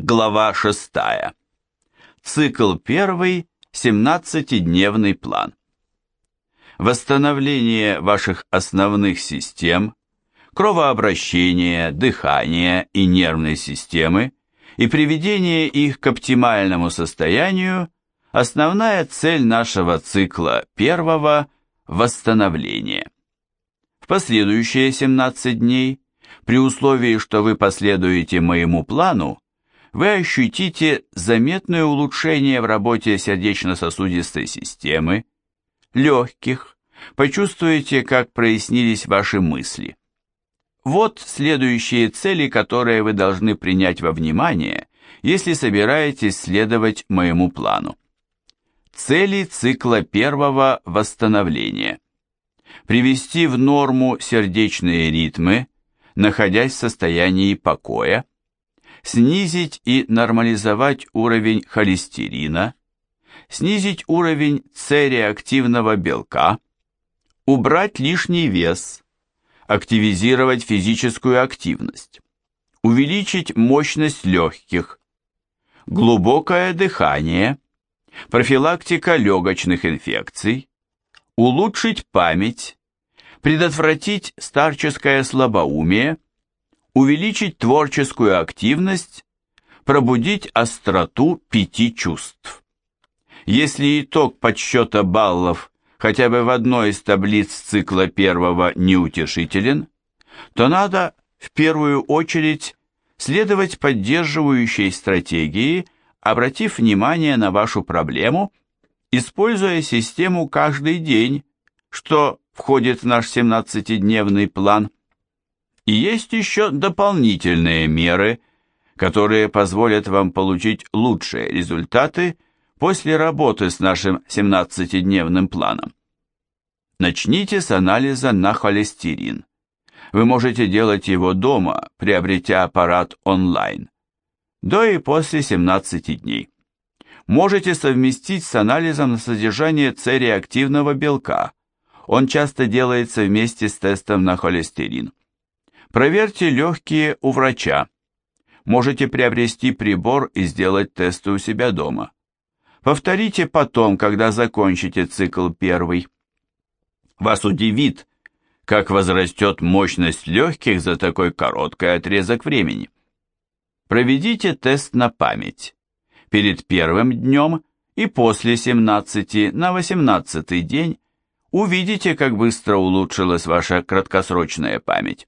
Глава 6. Цикл 1. 17-дневный план. Восстановление ваших основных систем, кровообращения, дыхания и нервной системы и приведение их к оптимальному состоянию – основная цель нашего цикла первого – восстановление. В последующие 17 дней, при условии, что вы последуете моему плану, вы ощутите заметное улучшение в работе сердечно-сосудистой системы, легких, почувствуете, как прояснились ваши мысли. Вот следующие цели, которые вы должны принять во внимание, если собираетесь следовать моему плану. Цели цикла первого восстановления. Привести в норму сердечные ритмы, находясь в состоянии покоя, снизить и нормализовать уровень холестерина, снизить уровень С-реактивного белка, убрать лишний вес, активизировать физическую активность, увеличить мощность легких, глубокое дыхание, профилактика легочных инфекций, улучшить память, предотвратить старческое слабоумие, увеличить творческую активность, пробудить остроту пяти чувств. Если итог подсчета баллов хотя бы в одной из таблиц цикла первого неутешителен, то надо в первую очередь следовать поддерживающей стратегии, обратив внимание на вашу проблему, используя систему каждый день, что входит в наш 17-дневный план. И есть еще дополнительные меры, которые позволят вам получить лучшие результаты после работы с нашим 17-дневным планом. Начните с анализа на холестерин. Вы можете делать его дома, приобретя аппарат онлайн. До и после 17 дней. Можете совместить с анализом на содержание С-реактивного белка. Он часто делается вместе с тестом на холестерин. Проверьте легкие у врача. Можете приобрести прибор и сделать тесты у себя дома. Повторите потом, когда закончите цикл первый. Вас удивит, как возрастет мощность легких за такой короткий отрезок времени. Проведите тест на память. Перед первым днем и после 17 на 18 день увидите, как быстро улучшилась ваша краткосрочная память.